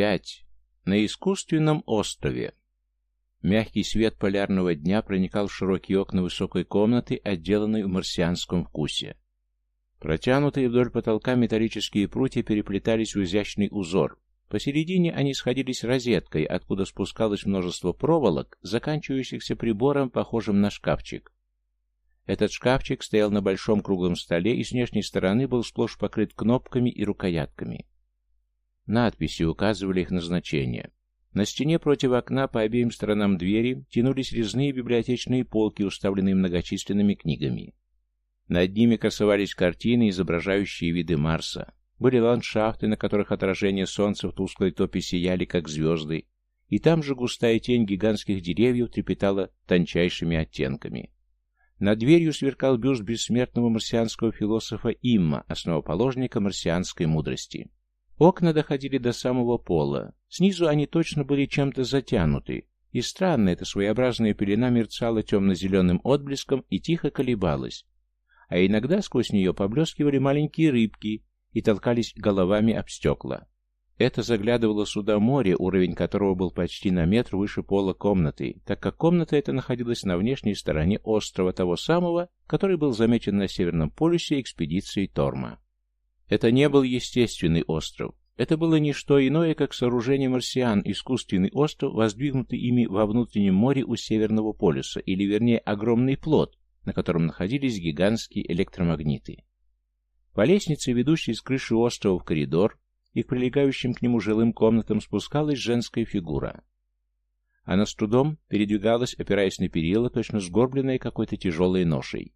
5. На искусственном острове. Мягкий свет полярного дня проникал в широкие окна высокой комнаты, отделанной в марсианском вкусе. Протянутые вдоль потолка металлические прутья переплетались в изящный узор. Посередине они сходились розеткой, откуда спускалось множество проволок, заканчивающихся прибором, похожим на шкафчик. Этот шкафчик стоял на большом круглом столе и с внешней стороны был сплошь покрыт кнопками и рукоятками. Надписи указывали их назначение. На стене против окна по обеим сторонам двери тянулись резные библиотечные полки, уставленные многочисленными книгами. Над ними красовались картины, изображающие виды Марса. Были ландшафты, на которых отражения солнца в тусклой топе сияли, как звезды, и там же густая тень гигантских деревьев трепетала тончайшими оттенками. Над дверью сверкал бюст бессмертного марсианского философа Имма, основоположника марсианской мудрости. Окна доходили до самого пола. Снизу они точно были чем-то затянуты, и странно, эта своеобразная пелена мерцала темно-зеленым отблеском и тихо колебалась. А иногда сквозь нее поблескивали маленькие рыбки и толкались головами об стекла. Это заглядывало сюда море, уровень которого был почти на метр выше пола комнаты, так как комната эта находилась на внешней стороне острова того самого, который был замечен на Северном полюсе экспедицией Торма. Это не был естественный остров. Это было не что иное, как сооружение марсиан, искусственный остров, воздвигнутый ими во внутреннем море у Северного полюса, или вернее огромный плод, на котором находились гигантские электромагниты. По лестнице, ведущей с крыши острова в коридор, и к прилегающим к нему жилым комнатам спускалась женская фигура. Она с трудом передвигалась, опираясь на перила, точно сгорбленная какой-то тяжелой ношей.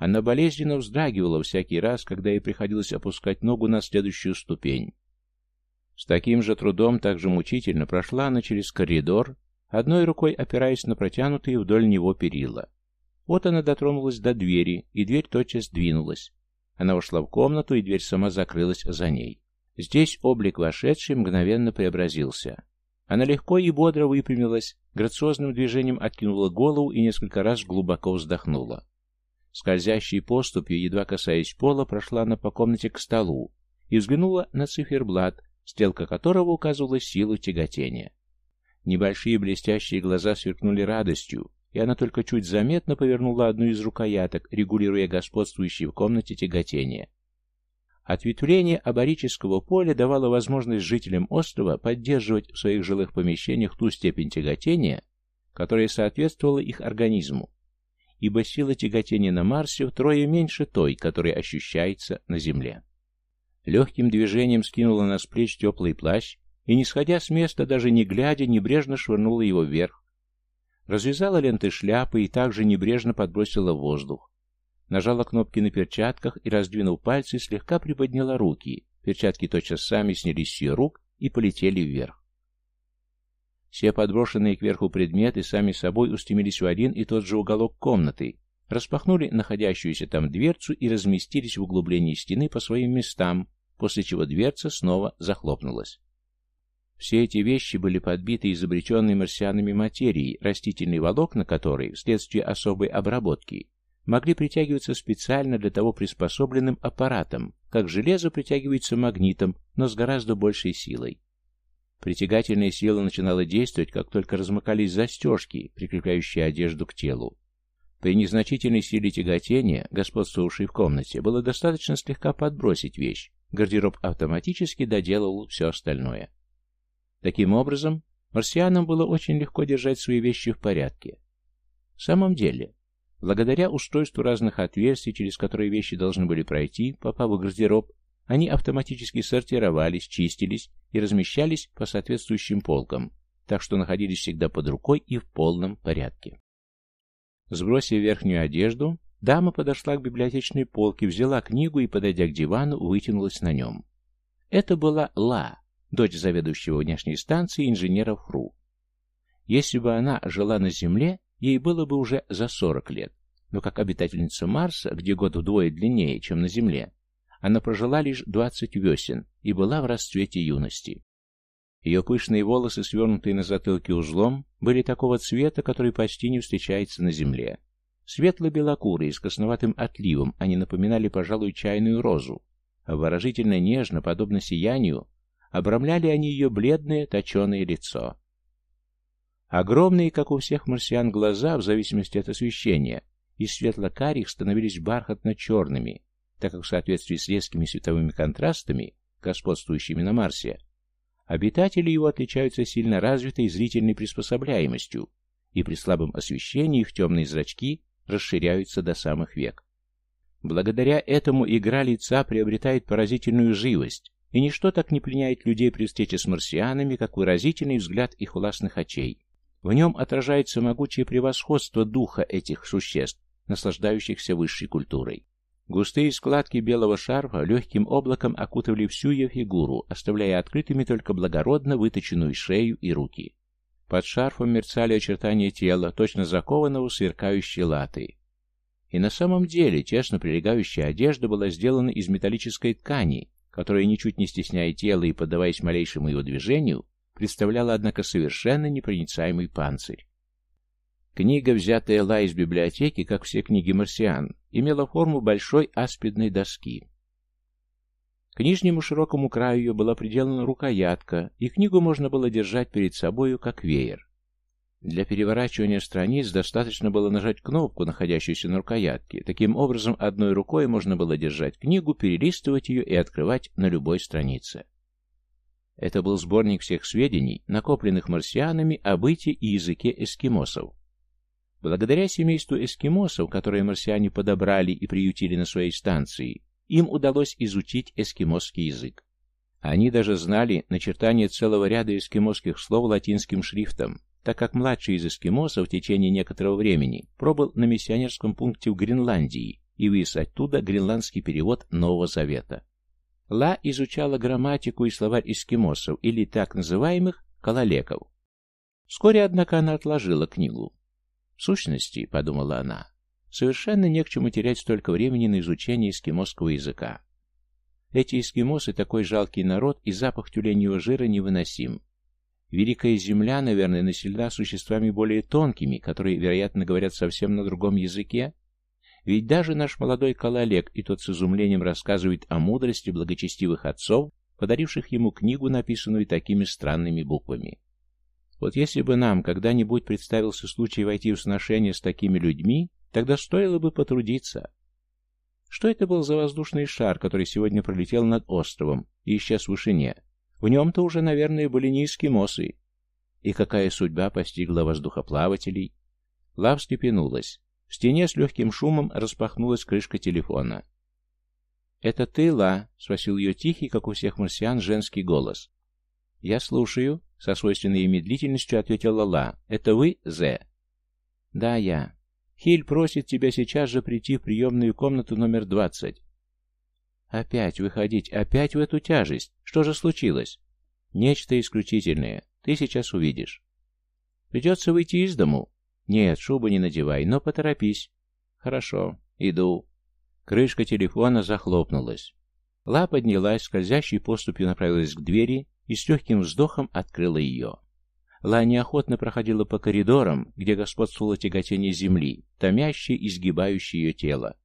Она болезненно вздрагивала всякий раз, когда ей приходилось опускать ногу на следующую ступень. С таким же трудом, так же мучительно прошла она через коридор, одной рукой опираясь на протянутые вдоль него перила. Вот она дотронулась до двери, и дверь тотчас двинулась. Она вошла в комнату, и дверь сама закрылась за ней. Здесь облик вошедший мгновенно преобразился. Она легко и бодро выпрямилась, грациозным движением откинула голову и несколько раз глубоко вздохнула. Скользящей поступью, едва касаясь пола, прошла она по комнате к столу и взглянула на циферблат, стрелка которого указывала силу тяготения. Небольшие блестящие глаза сверкнули радостью, и она только чуть заметно повернула одну из рукояток, регулируя господствующее в комнате тяготение. Ответвление аборического поля давало возможность жителям острова поддерживать в своих жилых помещениях ту степень тяготения, которая соответствовала их организму, ибо сила тяготения на Марсе втрое меньше той, которая ощущается на Земле. Легким движением скинула на с плеч теплый плащ и, не сходя с места, даже не глядя, небрежно швырнула его вверх. Развязала ленты шляпы и также небрежно подбросила в воздух. Нажала кнопки на перчатках и, раздвинув пальцы, слегка приподняла руки. Перчатки тотчас сами снялись с ее рук и полетели вверх. Все подброшенные кверху предметы сами собой устремились в один и тот же уголок комнаты, распахнули находящуюся там дверцу и разместились в углублении стены по своим местам, после чего дверца снова захлопнулась. Все эти вещи были подбиты изобретенной марсианами материей, растительные волокна которой, вследствие особой обработки, могли притягиваться специально для того приспособленным аппаратом, как железо притягивается магнитом, но с гораздо большей силой. Притягательная сила начинала действовать, как только размыкались застежки, прикрепляющие одежду к телу. При незначительной силе тяготения, господствовавшей в комнате, было достаточно слегка подбросить вещь. Гардероб автоматически доделывал все остальное. Таким образом, марсианам было очень легко держать свои вещи в порядке. В самом деле, благодаря устройству разных отверстий, через которые вещи должны были пройти, попав в гардероб, они автоматически сортировались, чистились и размещались по соответствующим полкам, так что находились всегда под рукой и в полном порядке. Сбросив верхнюю одежду, дама подошла к библиотечной полке, взяла книгу и, подойдя к дивану, вытянулась на нем. Это была Ла, дочь заведующего внешней станции инженера ФРУ. Если бы она жила на Земле, ей было бы уже за 40 лет, но как обитательница Марса, где год вдвое длиннее, чем на Земле, она прожила лишь двадцать весен и была в расцвете юности. Ее пышные волосы, свернутые на затылке узлом, были такого цвета, который почти не встречается на земле. Светло-белокурые, с красноватым отливом, они напоминали, пожалуй, чайную розу. Обворожительно нежно, подобно сиянию, обрамляли они ее бледное, точеное лицо. Огромные, как у всех марсиан, глаза, в зависимости от освещения, из светло-карих становились бархатно-черными, так как в соответствии с резкими световыми контрастами, господствующими на Марсе, обитатели его отличаются сильно развитой зрительной приспособляемостью, и при слабом освещении их темные зрачки расширяются до самых век. Благодаря этому игра лица приобретает поразительную живость, и ничто так не пленяет людей при встрече с марсианами, как выразительный взгляд их властных очей. В нем отражается могучее превосходство духа этих существ, наслаждающихся высшей культурой. Густые складки белого шарфа легким облаком окутывали всю ее фигуру, оставляя открытыми только благородно выточенную шею и руки. Под шарфом мерцали очертания тела, точно закованного сверкающей латы. И на самом деле тесно прилегающая одежда была сделана из металлической ткани, которая, ничуть не стесняя тела и поддаваясь малейшему его движению, представляла, однако, совершенно непроницаемый панцирь. Книга, взятая Ла из библиотеки, как все книги марсиан, имела форму большой аспидной доски. К нижнему широкому краю ее была приделана рукоятка, и книгу можно было держать перед собою, как веер. Для переворачивания страниц достаточно было нажать кнопку, находящуюся на рукоятке. Таким образом, одной рукой можно было держать книгу, перелистывать ее и открывать на любой странице. Это был сборник всех сведений, накопленных марсианами о быте и языке эскимосов. Благодаря семейству эскимосов, которые марсиане подобрали и приютили на своей станции, им удалось изучить эскимосский язык. Они даже знали начертание целого ряда эскимосских слов латинским шрифтом, так как младший из эскимосов в течение некоторого времени пробыл на миссионерском пункте в Гренландии и вывез оттуда гренландский перевод Нового Завета. Ла изучала грамматику и словарь эскимосов, или так называемых калалеков. Вскоре, однако, она отложила книгу. Сущности, подумала она, совершенно не к чему терять столько времени на изучение эскимосского языка. Эти эскимосы такой жалкий народ, и запах тюленьего жира невыносим. Великая Земля, наверное, населена существами более тонкими, которые, вероятно, говорят совсем на другом языке. Ведь даже наш молодой Калалек и тот с изумлением рассказывает о мудрости благочестивых отцов, подаривших ему книгу, написанную такими странными буквами. Вот если бы нам когда-нибудь представился случай войти в сношение с такими людьми, тогда стоило бы потрудиться. Что это был за воздушный шар, который сегодня пролетел над островом и исчез в вышине? В нем-то уже, наверное, были не эскимосы. И какая судьба постигла воздухоплавателей? Лав степенулась. В стене с легким шумом распахнулась крышка телефона. «Это ты, Ла?» — спросил ее тихий, как у всех марсиан, женский голос. «Я слушаю», — со свойственной медлительностью ответила Ла. «Это вы, Зе?» «Да, я. Хиль просит тебя сейчас же прийти в приемную комнату номер двадцать. Опять выходить, опять в эту тяжесть. Что же случилось? Нечто исключительное. Ты сейчас увидишь. Придется выйти из дому. Нет, шубы не надевай, но поторопись. Хорошо, иду. Крышка телефона захлопнулась. Ла поднялась, скользящей поступью направилась к двери и с легким вздохом открыла ее. Ла неохотно проходила по коридорам, где господствовало тяготение земли, томящее и сгибающее ее тело.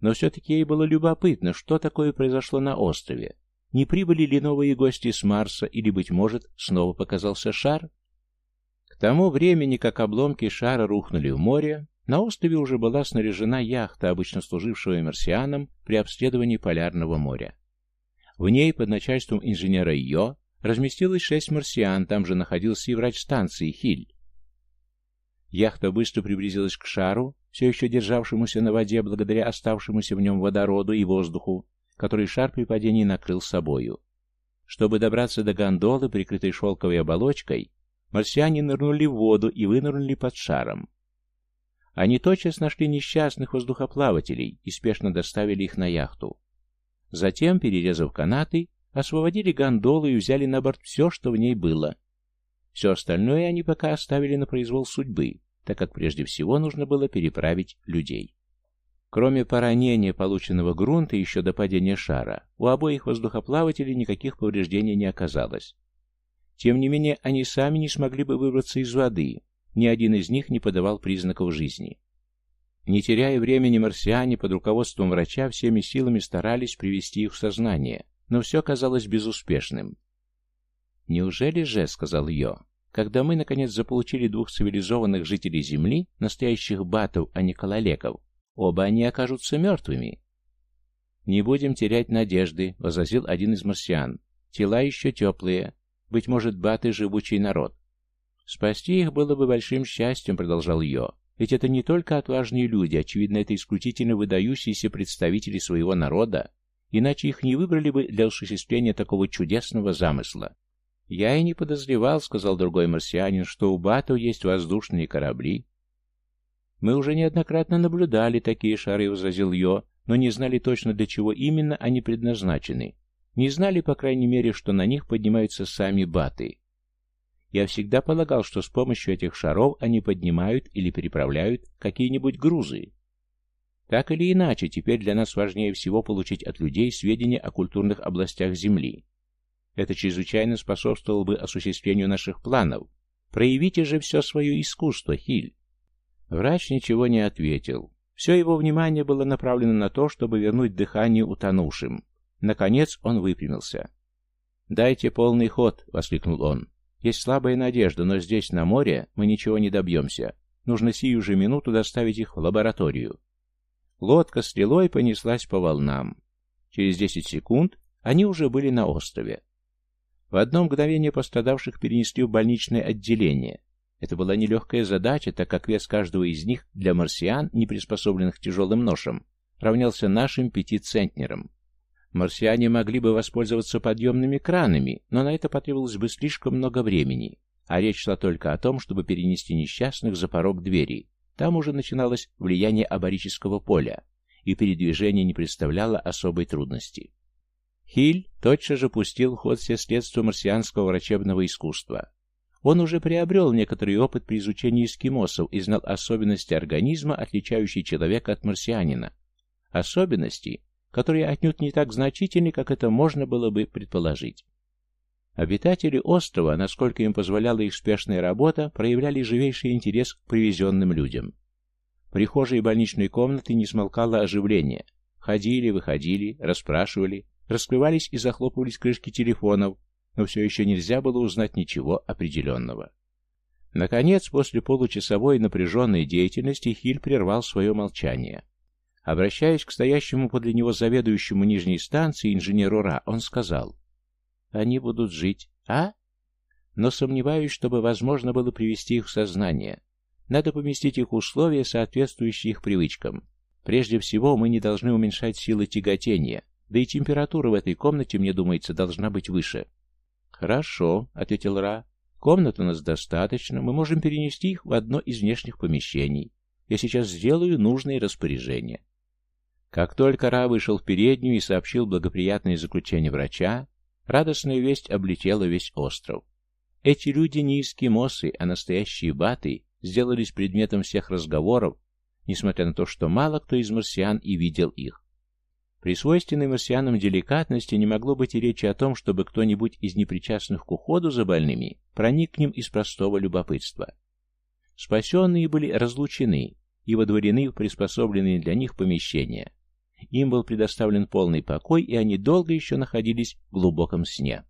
Но все-таки ей было любопытно, что такое произошло на острове. Не прибыли ли новые гости с Марса, или, быть может, снова показался шар? К тому времени, как обломки шара рухнули в море, на острове уже была снаряжена яхта, обычно служившая марсианам при обследовании Полярного моря. В ней под начальством инженера Йо разместилось шесть марсиан, там же находился и врач станции Хиль. Яхта быстро приблизилась к шару, все еще державшемуся на воде благодаря оставшемуся в нем водороду и воздуху, который шар при падении накрыл собою. Чтобы добраться до гондолы, прикрытой шелковой оболочкой, марсиане нырнули в воду и вынырнули под шаром. Они тотчас нашли несчастных воздухоплавателей и спешно доставили их на яхту. Затем, перерезав канаты, освободили гондолу и взяли на борт все, что в ней было. Все остальное они пока оставили на произвол судьбы, так как прежде всего нужно было переправить людей. Кроме поранения, полученного грунта еще до падения шара, у обоих воздухоплавателей никаких повреждений не оказалось. Тем не менее, они сами не смогли бы выбраться из воды, ни один из них не подавал признаков жизни. Не теряя времени, марсиане под руководством врача всеми силами старались привести их в сознание, но все казалось безуспешным. «Неужели же, — сказал Йо, — когда мы, наконец, заполучили двух цивилизованных жителей Земли, настоящих батов, а не кололеков, оба они окажутся мертвыми?» «Не будем терять надежды», — возразил один из марсиан. «Тела еще теплые. Быть может, баты — живучий народ». «Спасти их было бы большим счастьем», — продолжал Йо. «Ведь это не только отважные люди, очевидно, это исключительно выдающиеся представители своего народа, иначе их не выбрали бы для осуществления такого чудесного замысла». «Я и не подозревал», — сказал другой марсианин, «что у батов есть воздушные корабли». «Мы уже неоднократно наблюдали такие шары», — возразил Йо, но не знали точно, для чего именно они предназначены. Не знали, по крайней мере, что на них поднимаются сами баты. Я всегда полагал, что с помощью этих шаров они поднимают или переправляют какие-нибудь грузы. Так или иначе, теперь для нас важнее всего получить от людей сведения о культурных областях Земли. Это чрезвычайно способствовало бы осуществлению наших планов. Проявите же все свое искусство, Хиль. Врач ничего не ответил. Все его внимание было направлено на то, чтобы вернуть дыхание утонувшим. Наконец он выпрямился. «Дайте полный ход!» — воскликнул он. «Есть слабая надежда, но здесь, на море, мы ничего не добьемся. Нужно сию же минуту доставить их в лабораторию». Лодка стрелой понеслась по волнам. Через десять секунд они уже были на острове. В одно мгновение пострадавших перенесли в больничное отделение. Это была нелегкая задача, так как вес каждого из них для марсиан, не приспособленных тяжелым ношам, равнялся нашим пяти центнерам. Марсиане могли бы воспользоваться подъемными кранами, но на это потребовалось бы слишком много времени, а речь шла только о том, чтобы перенести несчастных за порог двери. Там уже начиналось влияние аборического поля, и передвижение не представляло особой трудности. Хиль тотчас же пустил в ход все средства марсианского врачебного искусства. Он уже приобрел некоторый опыт при изучении эскимосов и знал особенности организма, отличающие человека от марсианина. Особенности, которые отнюдь не так значительны, как это можно было бы предположить. Обитатели острова, насколько им позволяла их спешная работа, проявляли живейший интерес к привезенным людям. В прихожей больничной комнаты не смолкало оживление. Ходили, выходили, расспрашивали, раскрывались и захлопывались крышки телефонов, но все еще нельзя было узнать ничего определенного. Наконец, после получасовой напряженной деятельности, Хиль прервал свое молчание. Обращаясь к стоящему подле него заведующему нижней станции инженеру Ра, он сказал, «Они будут жить, а? Но сомневаюсь, чтобы возможно было привести их в сознание. Надо поместить их в условия, соответствующие их привычкам. Прежде всего, мы не должны уменьшать силы тяготения, да и температура в этой комнате, мне думается, должна быть выше». «Хорошо», — ответил Ра. «Комнат у нас достаточно, мы можем перенести их в одно из внешних помещений. Я сейчас сделаю нужные распоряжения». Как только Ра вышел в переднюю и сообщил благоприятное заключение врача, радостная весть облетела весь остров. Эти люди не эскимосы, а настоящие баты сделались предметом всех разговоров, несмотря на то, что мало кто из марсиан и видел их. При свойственной марсианам деликатности не могло быть и речи о том, чтобы кто-нибудь из непричастных к уходу за больными проник к ним из простого любопытства. Спасенные были разлучены и водворены в приспособленные для них помещения. Им был предоставлен полный покой, и они долго еще находились в глубоком сне.